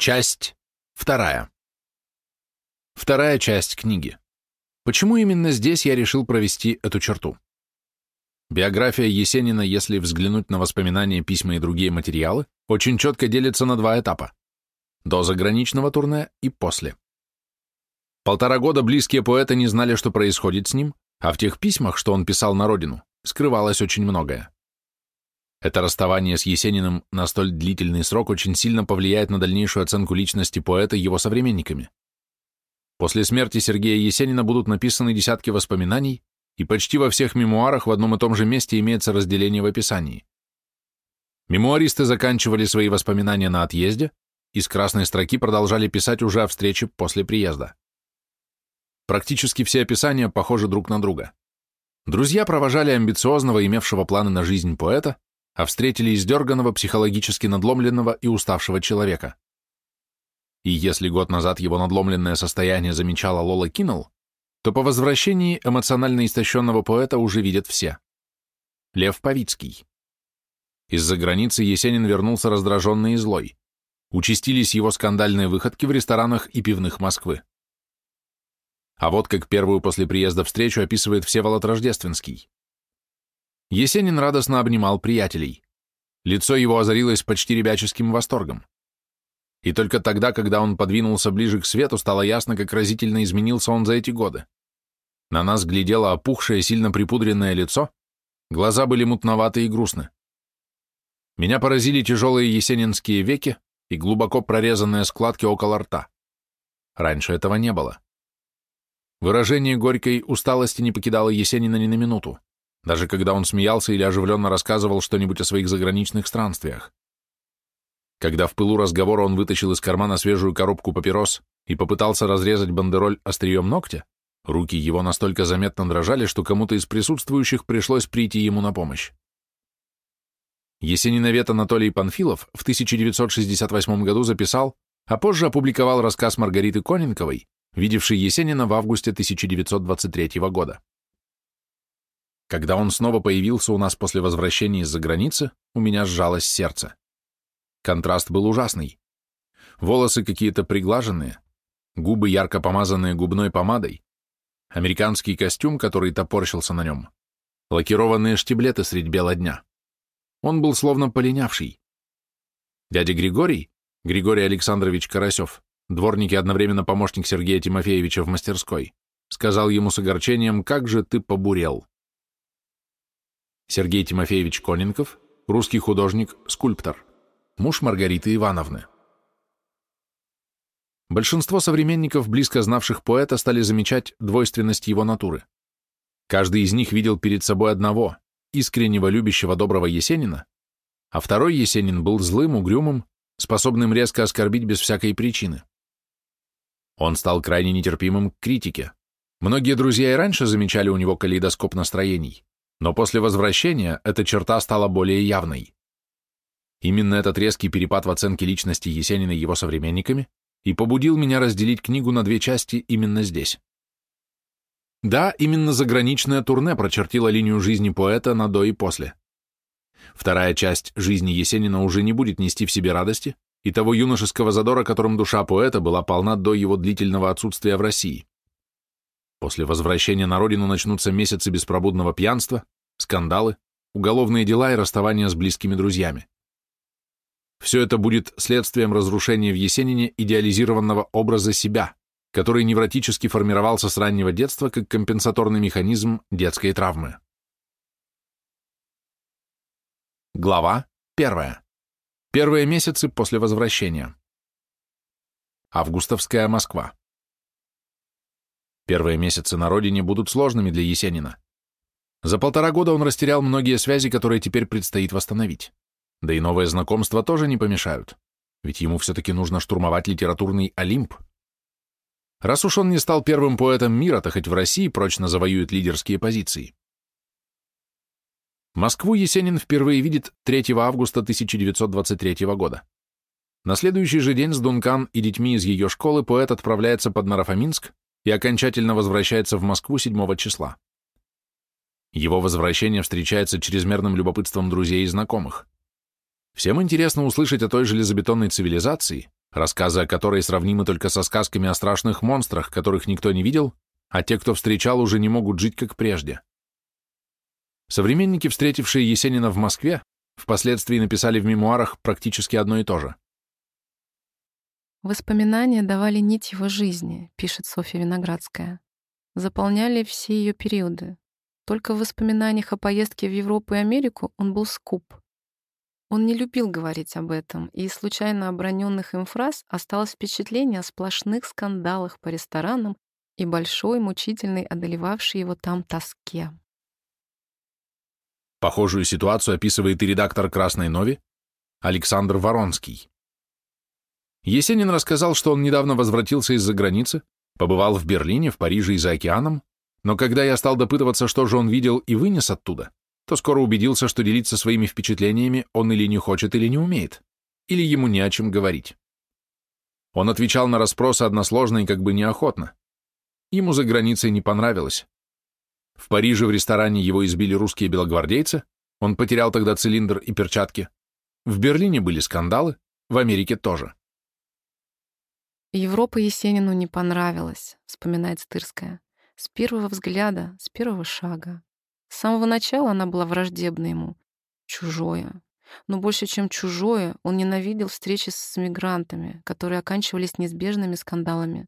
Часть вторая. Вторая часть книги. Почему именно здесь я решил провести эту черту? Биография Есенина, если взглянуть на воспоминания, письма и другие материалы, очень четко делится на два этапа. До заграничного турне и после. Полтора года близкие поэты не знали, что происходит с ним, а в тех письмах, что он писал на родину, скрывалось очень многое. Это расставание с Есениным на столь длительный срок очень сильно повлияет на дальнейшую оценку личности поэта его современниками. После смерти Сергея Есенина будут написаны десятки воспоминаний, и почти во всех мемуарах в одном и том же месте имеется разделение в описании. Мемуаристы заканчивали свои воспоминания на отъезде и с красной строки продолжали писать уже о встрече после приезда. Практически все описания похожи друг на друга. Друзья провожали амбициозного, имевшего планы на жизнь поэта, а встретили издерганного, психологически надломленного и уставшего человека. И если год назад его надломленное состояние замечала Лола Киннелл, то по возвращении эмоционально истощенного поэта уже видят все. Лев Павицкий. Из-за границы Есенин вернулся раздраженный и злой. Участились его скандальные выходки в ресторанах и пивных Москвы. А вот как первую после приезда встречу описывает Всеволод Рождественский. Есенин радостно обнимал приятелей. Лицо его озарилось почти ребяческим восторгом. И только тогда, когда он подвинулся ближе к свету, стало ясно, как разительно изменился он за эти годы. На нас глядело опухшее, сильно припудренное лицо, глаза были мутноваты и грустны. Меня поразили тяжелые есенинские веки и глубоко прорезанные складки около рта. Раньше этого не было. Выражение горькой усталости не покидало Есенина ни на минуту даже когда он смеялся или оживленно рассказывал что-нибудь о своих заграничных странствиях. Когда в пылу разговора он вытащил из кармана свежую коробку папирос и попытался разрезать бандероль острием ногтя, руки его настолько заметно дрожали, что кому-то из присутствующих пришлось прийти ему на помощь. Есениновед Анатолий Панфилов в 1968 году записал, а позже опубликовал рассказ Маргариты Коненковой, видевшей Есенина в августе 1923 года. Когда он снова появился у нас после возвращения из-за границы, у меня сжалось сердце. Контраст был ужасный. Волосы какие-то приглаженные, губы ярко помазанные губной помадой, американский костюм, который топорщился на нем, лакированные штиблеты средь бела дня. Он был словно полинявший. Дядя Григорий, Григорий Александрович Карасев, дворник и одновременно помощник Сергея Тимофеевича в мастерской, сказал ему с огорчением, как же ты побурел. Сергей Тимофеевич Коненков, русский художник, скульптор, муж Маргариты Ивановны. Большинство современников, близко знавших поэта, стали замечать двойственность его натуры. Каждый из них видел перед собой одного, искреннего любящего доброго Есенина, а второй Есенин был злым, угрюмым, способным резко оскорбить без всякой причины. Он стал крайне нетерпимым к критике. Многие друзья и раньше замечали у него калейдоскоп настроений, но после возвращения эта черта стала более явной. Именно этот резкий перепад в оценке личности Есенина его современниками и побудил меня разделить книгу на две части именно здесь. Да, именно заграничное турне прочертило линию жизни поэта на до и после. Вторая часть жизни Есенина уже не будет нести в себе радости и того юношеского задора, которым душа поэта была полна до его длительного отсутствия в России. После возвращения на родину начнутся месяцы беспробудного пьянства, скандалы, уголовные дела и расставания с близкими друзьями. Все это будет следствием разрушения в Есенине идеализированного образа себя, который невротически формировался с раннего детства как компенсаторный механизм детской травмы. Глава 1. Первые месяцы после возвращения. Августовская Москва. Первые месяцы на родине будут сложными для Есенина. За полтора года он растерял многие связи, которые теперь предстоит восстановить. Да и новые знакомства тоже не помешают, ведь ему все-таки нужно штурмовать литературный Олимп. Раз уж он не стал первым поэтом мира, то хоть в России прочно завоюет лидерские позиции. Москву Есенин впервые видит 3 августа 1923 года. На следующий же день с Дункан и детьми из ее школы поэт отправляется под Нарафаминск, и окончательно возвращается в Москву 7 числа. Его возвращение встречается чрезмерным любопытством друзей и знакомых. Всем интересно услышать о той железобетонной цивилизации, рассказы о которой сравнимы только со сказками о страшных монстрах, которых никто не видел, а те, кто встречал, уже не могут жить как прежде. Современники, встретившие Есенина в Москве, впоследствии написали в мемуарах практически одно и то же. Воспоминания давали нить его жизни, пишет Софья Виноградская. Заполняли все ее периоды. Только в воспоминаниях о поездке в Европу и Америку он был скуп. Он не любил говорить об этом, и из случайно оброненных им фраз осталось впечатление о сплошных скандалах по ресторанам и большой, мучительной, одолевавшей его там тоске. Похожую ситуацию описывает и редактор «Красной Нови» Александр Воронский. Есенин рассказал, что он недавно возвратился из-за границы, побывал в Берлине, в Париже и за океаном, но когда я стал допытываться, что же он видел и вынес оттуда, то скоро убедился, что делиться своими впечатлениями он или не хочет, или не умеет, или ему не о чем говорить. Он отвечал на расспросы односложно и как бы неохотно. Ему за границей не понравилось. В Париже в ресторане его избили русские белогвардейцы, он потерял тогда цилиндр и перчатки. В Берлине были скандалы, в Америке тоже. Европа Есенину не понравилась, вспоминает Стырская. С первого взгляда, с первого шага. С самого начала она была враждебна ему. Чужое. Но больше, чем чужое, он ненавидел встречи с мигрантами, которые оканчивались неизбежными скандалами.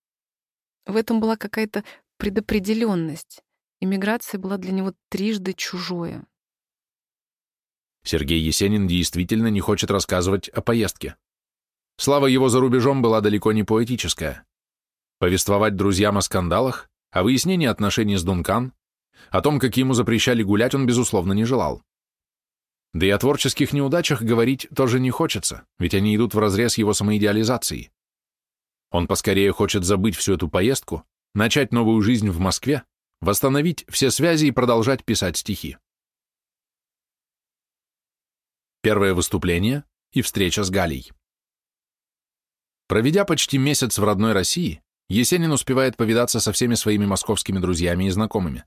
В этом была какая-то предопределенность. Иммиграция была для него трижды чужое. Сергей Есенин действительно не хочет рассказывать о поездке. Слава его за рубежом была далеко не поэтическая. Повествовать друзьям о скандалах, о выяснении отношений с Дункан, о том, как ему запрещали гулять, он, безусловно, не желал. Да и о творческих неудачах говорить тоже не хочется, ведь они идут вразрез его самоидеализации. Он поскорее хочет забыть всю эту поездку, начать новую жизнь в Москве, восстановить все связи и продолжать писать стихи. Первое выступление и встреча с Галей. Проведя почти месяц в родной России, Есенин успевает повидаться со всеми своими московскими друзьями и знакомыми.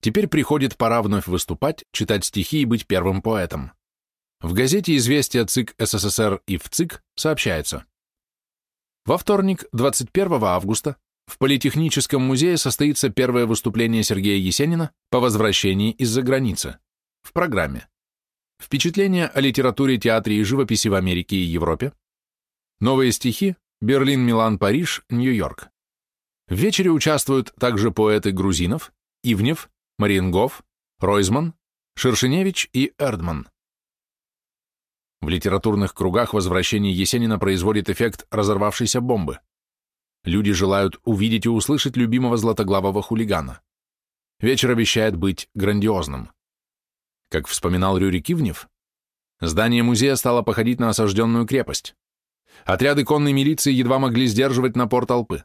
Теперь приходит пора вновь выступать, читать стихи и быть первым поэтом. В газете «Известия ЦИК СССР» и в ЦИК сообщается. Во вторник, 21 августа, в Политехническом музее состоится первое выступление Сергея Есенина по возвращении из-за границы. В программе. Впечатления о литературе, театре и живописи в Америке и Европе. Новые стихи Берлин, Милан, Париж, Нью-Йорк. В вечере участвуют также поэты Грузинов, Ивнев, Мариенгоф, Ройзман, Шершеневич и Эрдман. В литературных кругах возвращение Есенина производит эффект разорвавшейся бомбы. Люди желают увидеть и услышать любимого златоглавого хулигана. Вечер обещает быть грандиозным. Как вспоминал Рюрик Ивнев, здание музея стало походить на осажденную крепость. Отряды конной милиции едва могли сдерживать напор толпы.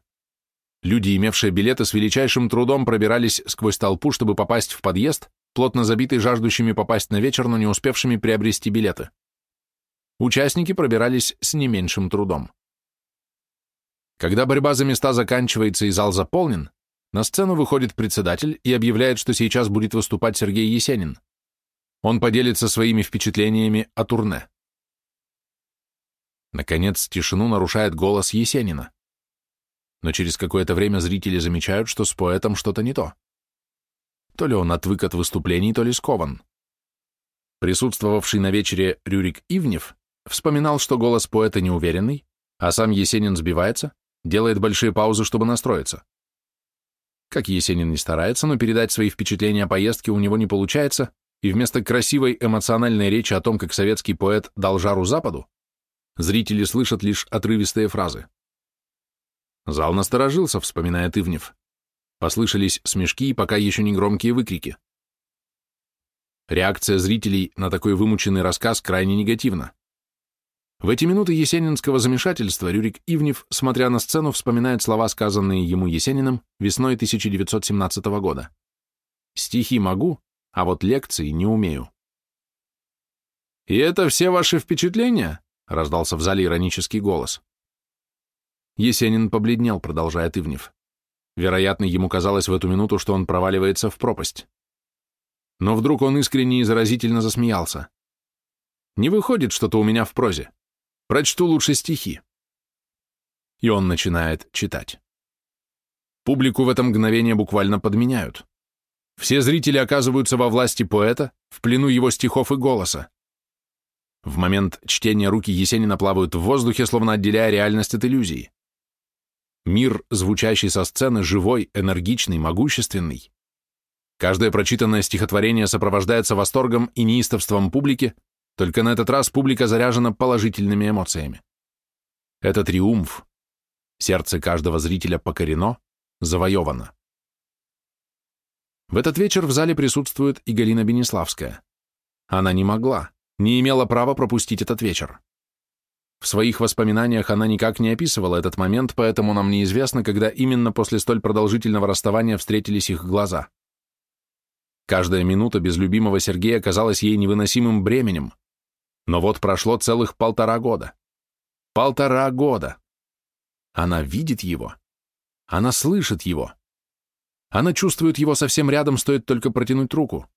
Люди, имевшие билеты, с величайшим трудом пробирались сквозь толпу, чтобы попасть в подъезд, плотно забитый жаждущими попасть на вечер, но не успевшими приобрести билеты. Участники пробирались с не меньшим трудом. Когда борьба за места заканчивается и зал заполнен, на сцену выходит председатель и объявляет, что сейчас будет выступать Сергей Есенин. Он поделится своими впечатлениями о турне. Наконец, тишину нарушает голос Есенина но через какое-то время зрители замечают, что с поэтом что-то не то. То ли он отвык от выступлений, то ли скован. Присутствовавший на вечере Рюрик Ивнев вспоминал, что голос поэта неуверенный, а сам Есенин сбивается, делает большие паузы, чтобы настроиться. Как Есенин не старается, но передать свои впечатления о поездке у него не получается, и вместо красивой эмоциональной речи о том, как советский поэт дал жару Западу, зрители слышат лишь отрывистые фразы. Зал насторожился, вспоминая Ивнев. Послышались смешки и пока еще не громкие выкрики. Реакция зрителей на такой вымученный рассказ крайне негативна. В эти минуты есенинского замешательства Рюрик Ивнев, смотря на сцену, вспоминает слова, сказанные ему Есениным весной 1917 года. «Стихи могу, а вот лекции не умею». «И это все ваши впечатления?» — раздался в зале иронический голос. Есенин побледнел, продолжая Ивнев. Вероятно, ему казалось в эту минуту, что он проваливается в пропасть. Но вдруг он искренне и заразительно засмеялся. «Не выходит что-то у меня в прозе. Прочту лучше стихи. и он начинает читать. Публику в это мгновение буквально подменяют. Все зрители оказываются во власти поэта, в плену его стихов и голоса. В момент чтения руки Есенина плавают в воздухе, словно отделяя реальность от иллюзии. Мир, звучащий со сцены, живой, энергичный, могущественный. Каждое прочитанное стихотворение сопровождается восторгом и неистовством публики, только на этот раз публика заряжена положительными эмоциями. Это триумф. Сердце каждого зрителя покорено, завоевано. В этот вечер в зале присутствует и Галина Бенеславская. Она не могла, не имела права пропустить этот вечер. В своих воспоминаниях она никак не описывала этот момент, поэтому нам неизвестно, когда именно после столь продолжительного расставания встретились их глаза. Каждая минута без любимого Сергея казалась ей невыносимым бременем. Но вот прошло целых полтора года. Полтора года. Она видит его. Она слышит его. Она чувствует его совсем рядом, стоит только протянуть руку.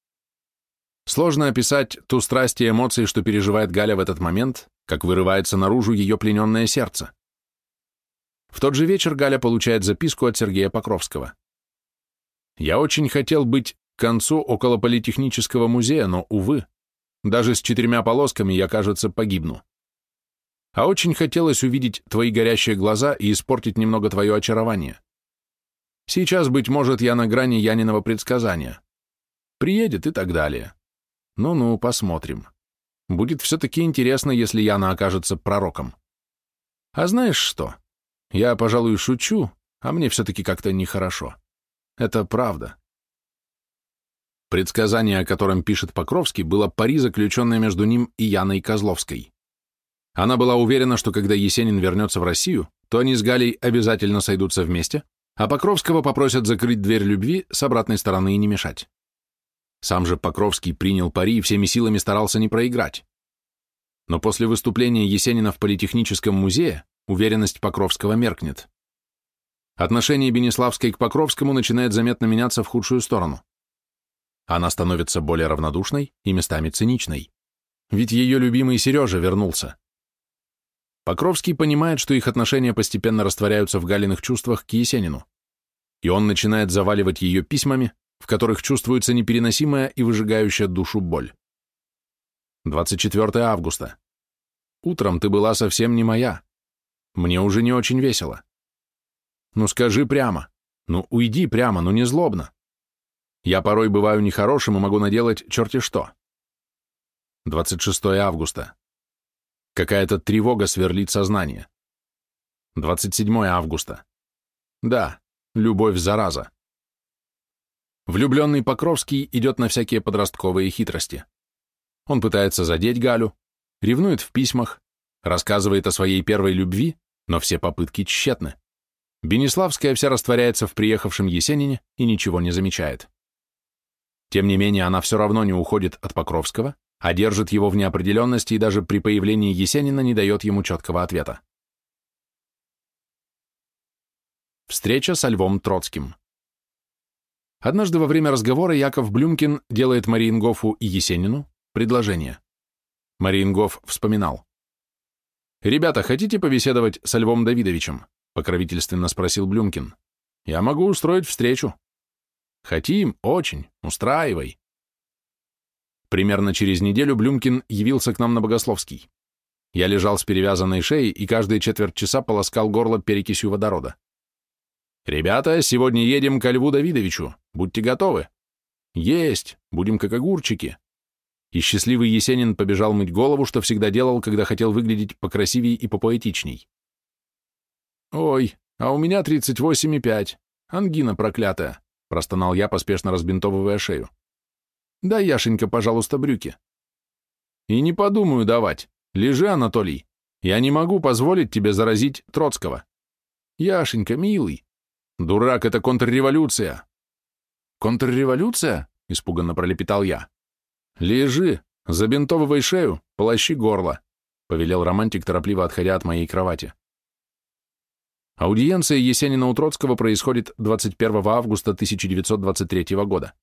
Сложно описать ту страсть и эмоции, что переживает Галя в этот момент, как вырывается наружу ее плененное сердце. В тот же вечер Галя получает записку от Сергея Покровского. «Я очень хотел быть к концу около Политехнического музея, но, увы, даже с четырьмя полосками я, кажется, погибну. А очень хотелось увидеть твои горящие глаза и испортить немного твое очарование. Сейчас, быть может, я на грани Яниного предсказания. Приедет и так далее. Ну-ну, посмотрим. Будет все-таки интересно, если Яна окажется пророком. А знаешь что? Я, пожалуй, шучу, а мне все-таки как-то нехорошо. Это правда. Предсказание, о котором пишет Покровский, было пари, заключенное между ним и Яной Козловской. Она была уверена, что когда Есенин вернется в Россию, то они с Галей обязательно сойдутся вместе, а Покровского попросят закрыть дверь любви с обратной стороны и не мешать. Сам же Покровский принял пари и всеми силами старался не проиграть. Но после выступления Есенина в Политехническом музее уверенность Покровского меркнет. Отношение Бенеславской к Покровскому начинает заметно меняться в худшую сторону. Она становится более равнодушной и местами циничной. Ведь ее любимый Сережа вернулся. Покровский понимает, что их отношения постепенно растворяются в Галиных чувствах к Есенину, и он начинает заваливать ее письмами, в которых чувствуется непереносимая и выжигающая душу боль. 24 августа. Утром ты была совсем не моя. Мне уже не очень весело. Ну скажи прямо. Ну уйди прямо, но не злобно. Я порой бываю нехорошим и могу наделать черти что. 26 августа. Какая-то тревога сверлит сознание. 27 августа. Да, любовь зараза. Влюбленный Покровский идет на всякие подростковые хитрости. Он пытается задеть Галю, ревнует в письмах, рассказывает о своей первой любви, но все попытки тщетны. Бенеславская вся растворяется в приехавшем Есенине и ничего не замечает. Тем не менее, она все равно не уходит от Покровского, а держит его в неопределенности и даже при появлении Есенина не дает ему четкого ответа. Встреча со Львом Троцким Однажды во время разговора Яков Блюмкин делает Мариенгофу и Есенину предложение. Мариенгоф вспоминал. «Ребята, хотите побеседовать со Львом Давидовичем?» — покровительственно спросил Блюмкин. «Я могу устроить встречу». «Хотим, очень, устраивай». Примерно через неделю Блюмкин явился к нам на Богословский. Я лежал с перевязанной шеей и каждые четверть часа полоскал горло перекисью водорода. «Ребята, сегодня едем ко Льву Давидовичу. Будьте готовы. Есть, будем как огурчики. И счастливый Есенин побежал мыть голову, что всегда делал, когда хотел выглядеть покрасивей и попоэтичней. Ой, а у меня 38,5. Ангина проклятая, простонал я, поспешно разбинтовывая шею. Дай, Яшенька, пожалуйста, брюки. И не подумаю давать. Лежи, Анатолий. Я не могу позволить тебе заразить Троцкого. Яшенька, милый. Дурак, это контрреволюция. «Контрреволюция?» — испуганно пролепетал я. «Лежи, забинтовывай шею, полощи горло», — повелел романтик, торопливо отходя от моей кровати. Аудиенция Есенина у Троцкого происходит 21 августа 1923 года.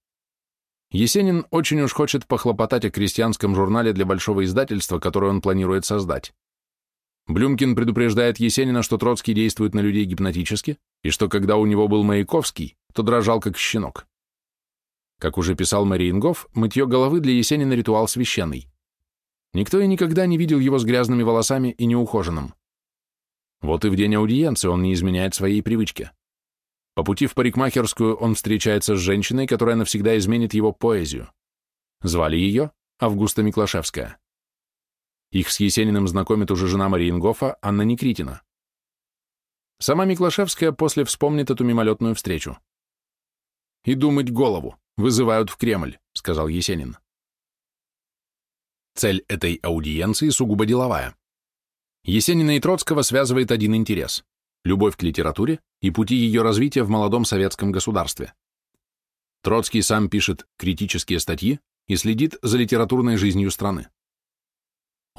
Есенин очень уж хочет похлопотать о крестьянском журнале для большого издательства, которое он планирует создать. Блюмкин предупреждает Есенина, что Троцкий действует на людей гипнотически, и что когда у него был Маяковский, то дрожал как щенок. Как уже писал Мариенгоф, мытье головы для Есенина ритуал священный. Никто и никогда не видел его с грязными волосами и неухоженным. Вот и в день аудиенции он не изменяет своей привычке. По пути в парикмахерскую он встречается с женщиной, которая навсегда изменит его поэзию. Звали ее Августа Миклашевская. Их с Есениным знакомит уже жена Мариенгофа, Анна Никритина. Сама Миклашевская после вспомнит эту мимолетную встречу. «И думать голову, вызывают в Кремль», — сказал Есенин. Цель этой аудиенции сугубо деловая. Есенина и Троцкого связывает один интерес – любовь к литературе и пути ее развития в молодом советском государстве. Троцкий сам пишет критические статьи и следит за литературной жизнью страны.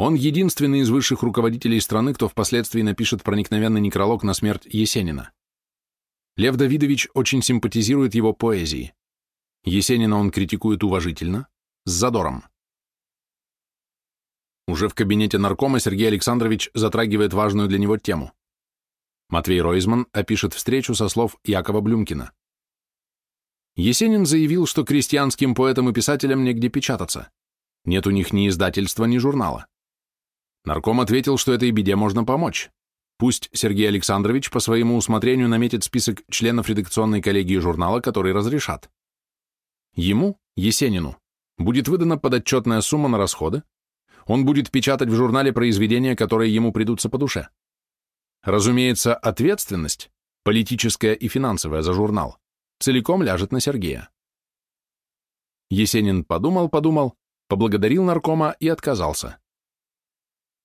Он единственный из высших руководителей страны, кто впоследствии напишет проникновенный некролог на смерть Есенина. Лев Давидович очень симпатизирует его поэзии. Есенина он критикует уважительно, с задором. Уже в кабинете наркома Сергей Александрович затрагивает важную для него тему. Матвей Ройзман опишет встречу со слов Якова Блюмкина. Есенин заявил, что крестьянским поэтам и писателям негде печататься. Нет у них ни издательства, ни журнала. Нарком ответил, что этой беде можно помочь. Пусть Сергей Александрович по своему усмотрению наметит список членов редакционной коллегии журнала, который разрешат. Ему, Есенину, будет выдана подотчетная сумма на расходы, он будет печатать в журнале произведения, которые ему придутся по душе. Разумеется, ответственность, политическая и финансовая за журнал, целиком ляжет на Сергея. Есенин подумал-подумал, поблагодарил наркома и отказался.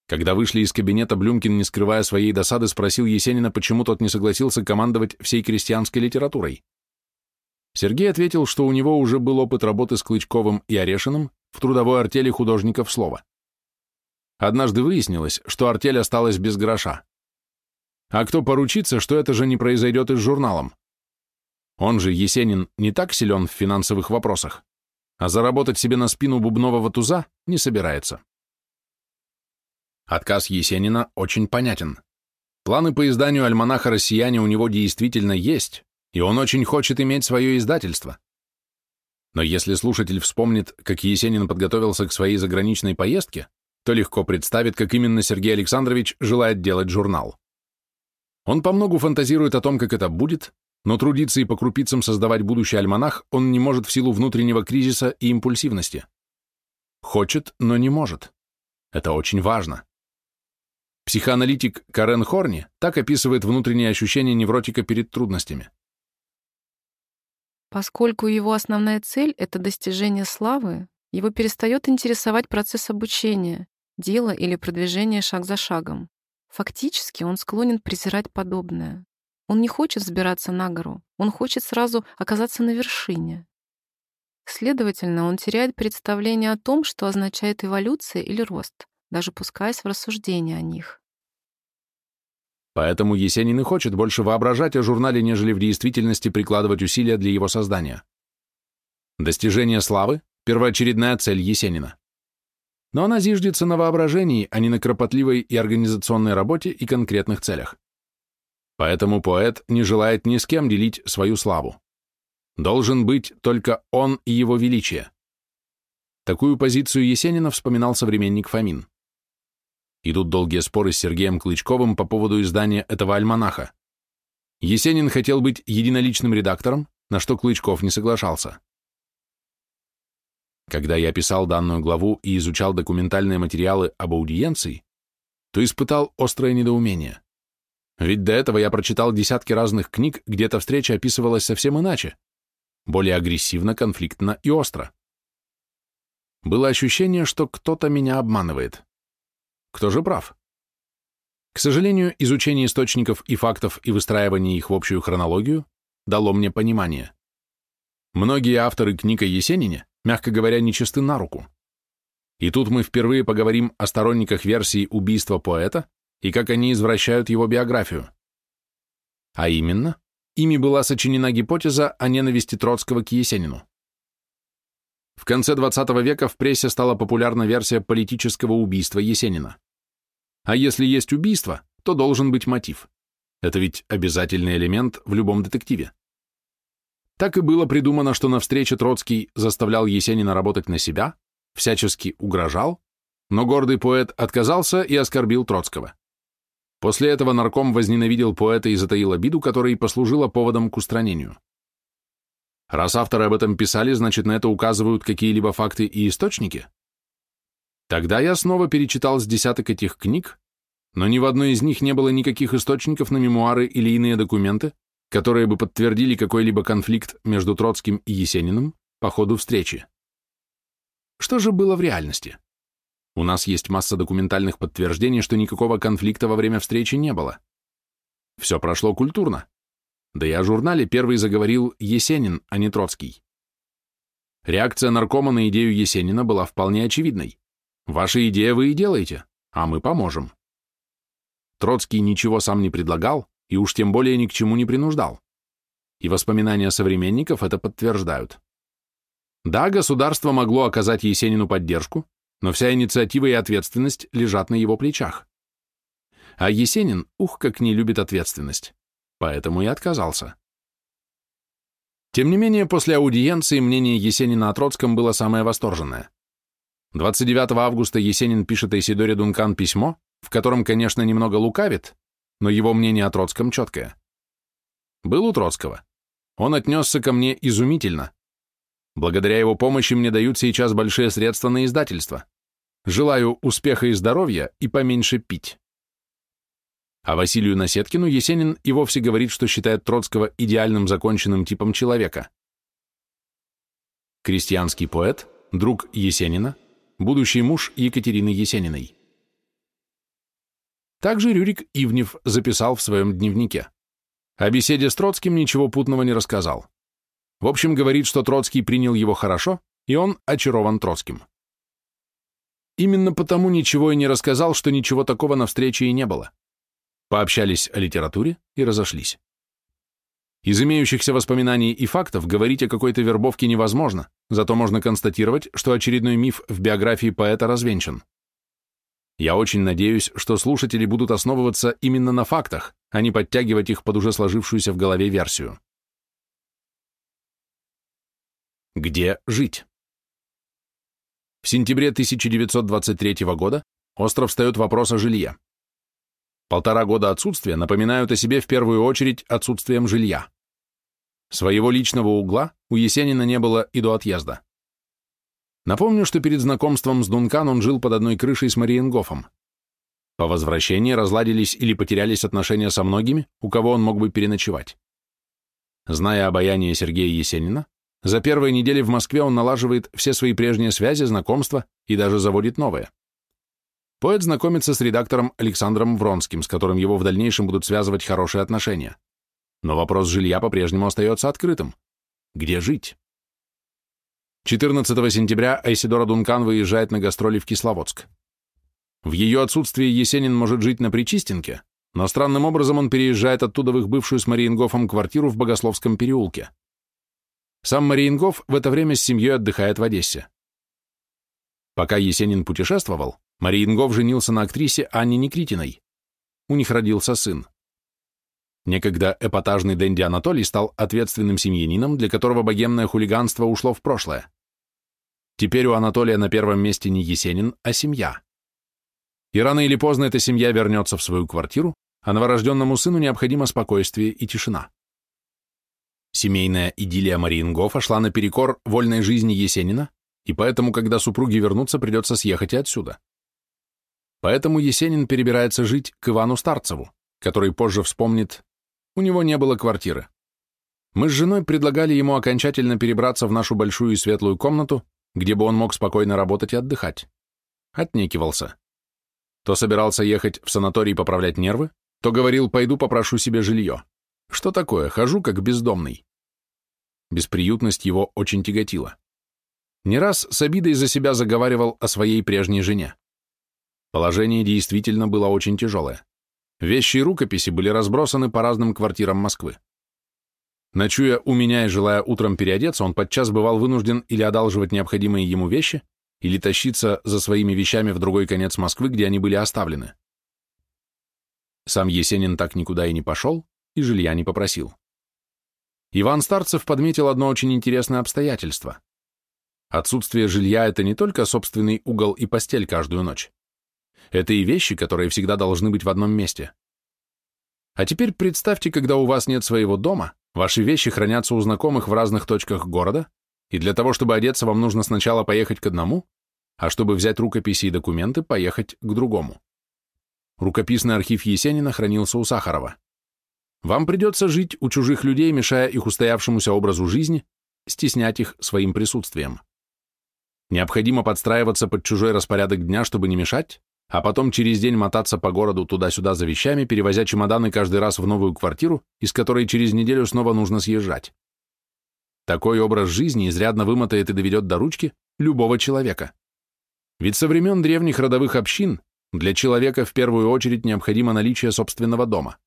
Когда вышли из кабинета, Блюмкин, не скрывая своей досады, спросил Есенина, почему тот не согласился командовать всей крестьянской литературой. Сергей ответил, что у него уже был опыт работы с Клычковым и Орешиным в трудовой артели художников слова. Однажды выяснилось, что артель осталась без гроша. А кто поручится, что это же не произойдет и с журналом? Он же, Есенин, не так силен в финансовых вопросах, а заработать себе на спину бубнового туза не собирается. Отказ Есенина очень понятен. Планы по изданию альманаха «Россияне» у него действительно есть, и он очень хочет иметь свое издательство. Но если слушатель вспомнит, как Есенин подготовился к своей заграничной поездке, то легко представит, как именно Сергей Александрович желает делать журнал. Он по многу фантазирует о том, как это будет, но трудиться и по крупицам создавать будущий альманах он не может в силу внутреннего кризиса и импульсивности. Хочет, но не может. Это очень важно. Психоаналитик Карен Хорни так описывает внутренние ощущения невротика перед трудностями. Поскольку его основная цель — это достижение славы, его перестает интересовать процесс обучения, дело или продвижение шаг за шагом. Фактически он склонен презирать подобное. Он не хочет взбираться на гору, он хочет сразу оказаться на вершине. Следовательно, он теряет представление о том, что означает эволюция или рост, даже пускаясь в рассуждения о них. Поэтому Есенин и хочет больше воображать о журнале, нежели в действительности прикладывать усилия для его создания. Достижение славы – первоочередная цель Есенина. Но она зиждется на воображении, а не на кропотливой и организационной работе и конкретных целях. Поэтому поэт не желает ни с кем делить свою славу. Должен быть только он и его величие. Такую позицию Есенина вспоминал современник Фомин. Идут долгие споры с Сергеем Клычковым по поводу издания этого альманаха. Есенин хотел быть единоличным редактором, на что Клычков не соглашался. Когда я писал данную главу и изучал документальные материалы об аудиенции, то испытал острое недоумение. Ведь до этого я прочитал десятки разных книг, где эта встреча описывалась совсем иначе, более агрессивно, конфликтно и остро. Было ощущение, что кто-то меня обманывает. Кто же прав? К сожалению, изучение источников и фактов и выстраивание их в общую хронологию дало мне понимание. Многие авторы книг о Есенине, мягко говоря, нечисты на руку. И тут мы впервые поговорим о сторонниках версии убийства поэта и как они извращают его биографию. А именно, ими была сочинена гипотеза о ненависти Троцкого к Есенину. В конце XX века в прессе стала популярна версия политического убийства Есенина. А если есть убийство, то должен быть мотив. Это ведь обязательный элемент в любом детективе. Так и было придумано, что на встрече Троцкий заставлял Есенина работать на себя, всячески угрожал, но гордый поэт отказался и оскорбил Троцкого. После этого нарком возненавидел поэта и затаил обиду, которая и послужила поводом к устранению. Раз авторы об этом писали, значит, на это указывают какие-либо факты и источники? Тогда я снова перечитал с десяток этих книг, но ни в одной из них не было никаких источников на мемуары или иные документы, которые бы подтвердили какой-либо конфликт между Троцким и Есениным по ходу встречи. Что же было в реальности? У нас есть масса документальных подтверждений, что никакого конфликта во время встречи не было. Все прошло культурно. Да и о журнале первый заговорил Есенин, а не Троцкий. Реакция наркома на идею Есенина была вполне очевидной. Ваша идея вы и делаете, а мы поможем. Троцкий ничего сам не предлагал и уж тем более ни к чему не принуждал. И воспоминания современников это подтверждают. Да, государство могло оказать Есенину поддержку, но вся инициатива и ответственность лежат на его плечах. А Есенин, ух, как не любит ответственность, поэтому и отказался. Тем не менее, после аудиенции мнение Есенина о Троцком было самое восторженное. 29 августа Есенин пишет Исидоре Дункан письмо, в котором, конечно, немного лукавит, но его мнение о Троцком четкое. Был у Троцкого. Он отнесся ко мне изумительно, Благодаря его помощи мне дают сейчас большие средства на издательство. Желаю успеха и здоровья и поменьше пить. А Василию Насеткину Есенин и вовсе говорит, что считает Троцкого идеальным законченным типом человека. Крестьянский поэт, друг Есенина, будущий муж Екатерины Есениной. Также Рюрик Ивнев записал в своем дневнике. О беседе с Троцким ничего путного не рассказал. В общем, говорит, что Троцкий принял его хорошо, и он очарован Троцким. Именно потому ничего и не рассказал, что ничего такого на встрече и не было. Пообщались о литературе и разошлись. Из имеющихся воспоминаний и фактов говорить о какой-то вербовке невозможно, зато можно констатировать, что очередной миф в биографии поэта развенчан. Я очень надеюсь, что слушатели будут основываться именно на фактах, а не подтягивать их под уже сложившуюся в голове версию. Где жить? В сентябре 1923 года остров встает вопрос о жилье. Полтора года отсутствия напоминают о себе в первую очередь отсутствием жилья. Своего личного угла у Есенина не было и до отъезда. Напомню, что перед знакомством с Дункан он жил под одной крышей с Мариенгофом. По возвращении разладились или потерялись отношения со многими, у кого он мог бы переночевать. Зная обаяние Сергея Есенина, за первые недели в Москве он налаживает все свои прежние связи, знакомства и даже заводит новые. Поэт знакомится с редактором Александром Вронским, с которым его в дальнейшем будут связывать хорошие отношения. Но вопрос жилья по-прежнему остается открытым. Где жить? 14 сентября Айсидора Дункан выезжает на гастроли в Кисловодск. В ее отсутствие Есенин может жить на Причистенке, но странным образом он переезжает оттуда в их бывшую с Мариенгофом квартиру в Богословском переулке. Сам Мариенгоф в это время с семьей отдыхает в Одессе. Пока Есенин путешествовал, Мариенгоф женился на актрисе Анне Никритиной. У них родился сын. Некогда эпатажный Дэнди Анатолий стал ответственным семьянином, для которого богемное хулиганство ушло в прошлое. Теперь у Анатолия на первом месте не Есенин, а семья. И рано или поздно эта семья вернется в свою квартиру, а новорожденному сыну необходимо спокойствие и тишина. Семейная идиллия Мариенгофа шла наперекор вольной жизни Есенина, и поэтому, когда супруги вернутся, придется съехать и отсюда. Поэтому Есенин перебирается жить к Ивану Старцеву, который позже вспомнит, у него не было квартиры. Мы с женой предлагали ему окончательно перебраться в нашу большую и светлую комнату, где бы он мог спокойно работать и отдыхать. Отнекивался. То собирался ехать в санаторий поправлять нервы, то говорил, пойду попрошу себе жилье. Что такое, хожу как бездомный. Бесприютность его очень тяготила. Не раз с обидой за себя заговаривал о своей прежней жене. Положение действительно было очень тяжелое. Вещи и рукописи были разбросаны по разным квартирам Москвы. Ночуя у меня и желая утром переодеться, он подчас бывал вынужден или одалживать необходимые ему вещи, или тащиться за своими вещами в другой конец Москвы, где они были оставлены. Сам Есенин так никуда и не пошел, и жилья не попросил. Иван Старцев подметил одно очень интересное обстоятельство. Отсутствие жилья – это не только собственный угол и постель каждую ночь. Это и вещи, которые всегда должны быть в одном месте. А теперь представьте, когда у вас нет своего дома, ваши вещи хранятся у знакомых в разных точках города, и для того, чтобы одеться, вам нужно сначала поехать к одному, а чтобы взять рукописи и документы, поехать к другому. Рукописный архив Есенина хранился у Сахарова. Вам придется жить у чужих людей, мешая их устоявшемуся образу жизни, стеснять их своим присутствием. Необходимо подстраиваться под чужой распорядок дня, чтобы не мешать, а потом через день мотаться по городу туда-сюда за вещами, перевозя чемоданы каждый раз в новую квартиру, из которой через неделю снова нужно съезжать. Такой образ жизни изрядно вымотает и доведет до ручки любого человека. Ведь со времен древних родовых общин для человека в первую очередь необходимо наличие собственного дома.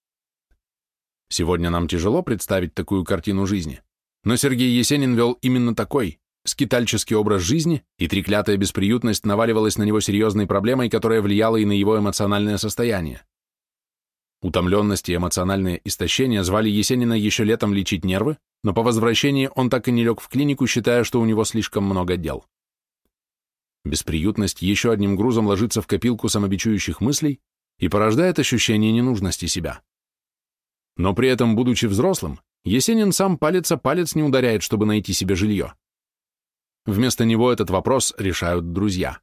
Сегодня нам тяжело представить такую картину жизни, но Сергей Есенин вел именно такой, скитальческий образ жизни, и треклятая бесприютность наваливалась на него серьезной проблемой, которая влияла и на его эмоциональное состояние. Утомленность и эмоциональное истощение звали Есенина еще летом лечить нервы, но по возвращении он так и не лег в клинику, считая, что у него слишком много дел. Бесприютность еще одним грузом ложится в копилку самобичующих мыслей и порождает ощущение ненужности себя. Но при этом, будучи взрослым, Есенин сам палец о палец не ударяет, чтобы найти себе жилье. Вместо него этот вопрос решают друзья.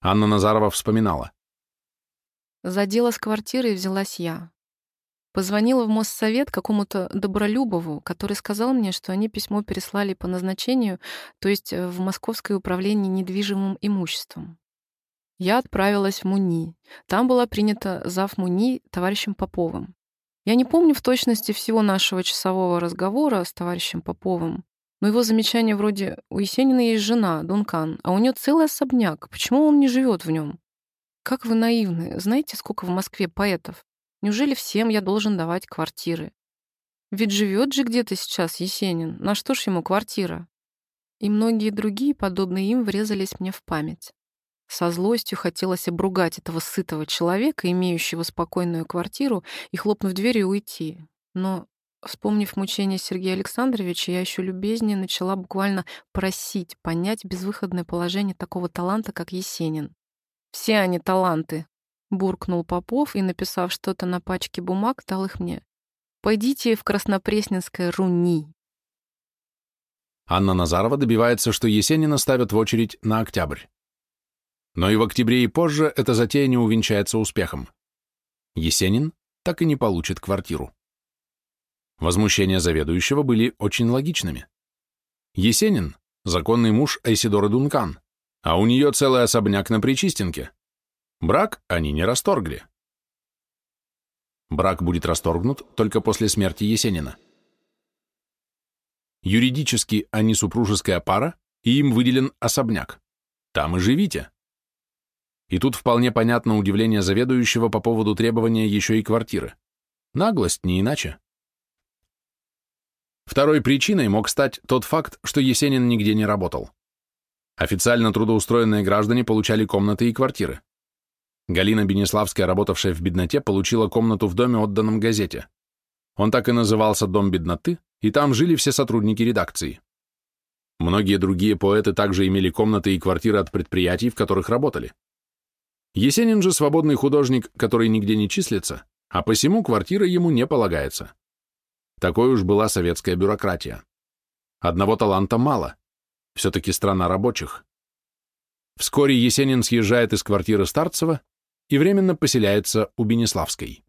Анна Назарова вспоминала. За дело с квартирой взялась я. Позвонила в Моссовет какому-то Добролюбову, который сказал мне, что они письмо переслали по назначению, то есть э, в Московское управление недвижимым имуществом. Я отправилась в МУНИ. Там была принята зав МУНИ товарищем Поповым. Я не помню в точности всего нашего часового разговора с товарищем Поповым, но его замечание вроде «У Есенина есть жена, Дункан, а у нее целый особняк. Почему он не живет в нем?» Как вы наивны. Знаете, сколько в Москве поэтов? Неужели всем я должен давать квартиры? Ведь живет же где-то сейчас Есенин. На что ж ему квартира? И многие другие, подобные им, врезались мне в память. Со злостью хотелось обругать этого сытого человека, имеющего спокойную квартиру, и, хлопнув дверью, уйти. Но, вспомнив мучения Сергея Александровича, я еще любезнее начала буквально просить понять безвыходное положение такого таланта, как Есенин. «Все они таланты», буркнул Попов и, написав что-то на пачке бумаг, дал их мне. «Пойдите в Краснопресненское руни». Анна Назарова добивается, что Есенина ставят в очередь на октябрь. Но и в октябре и позже эта затея не увенчается успехом. Есенин так и не получит квартиру. Возмущения заведующего были очень логичными. Есенин — законный муж Айсидоры Дункан, а у нее целый особняк на Причистенке. Брак они не расторгли. Брак будет расторгнут только после смерти Есенина. Юридически они супружеская пара, и им выделен особняк. Там и живите. И тут вполне понятно удивление заведующего по поводу требования еще и квартиры. Наглость, не иначе. Второй причиной мог стать тот факт, что Есенин нигде не работал. Официально трудоустроенные граждане получали комнаты и квартиры. Галина Бенеславская, работавшая в бедноте, получила комнату в доме, отданном газете. Он так и назывался «Дом бедноты», и там жили все сотрудники редакции. Многие другие поэты также имели комнаты и квартиры от предприятий, в которых работали. Есенин же свободный художник, который нигде не числится, а посему квартира ему не полагается. Такой уж была советская бюрократия. Одного таланта мало. Все-таки страна рабочих. Вскоре Есенин съезжает из квартиры Старцева и временно поселяется у Бенеславской.